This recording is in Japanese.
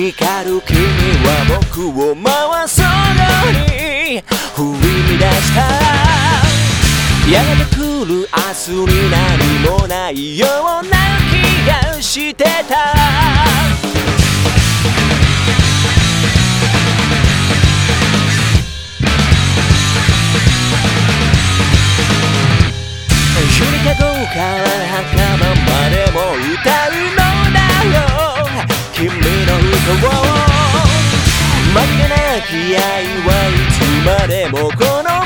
光る君は僕を回すのに振り乱した。やがて来る明日に何もないような気がしてた。から気合はいつまでもこの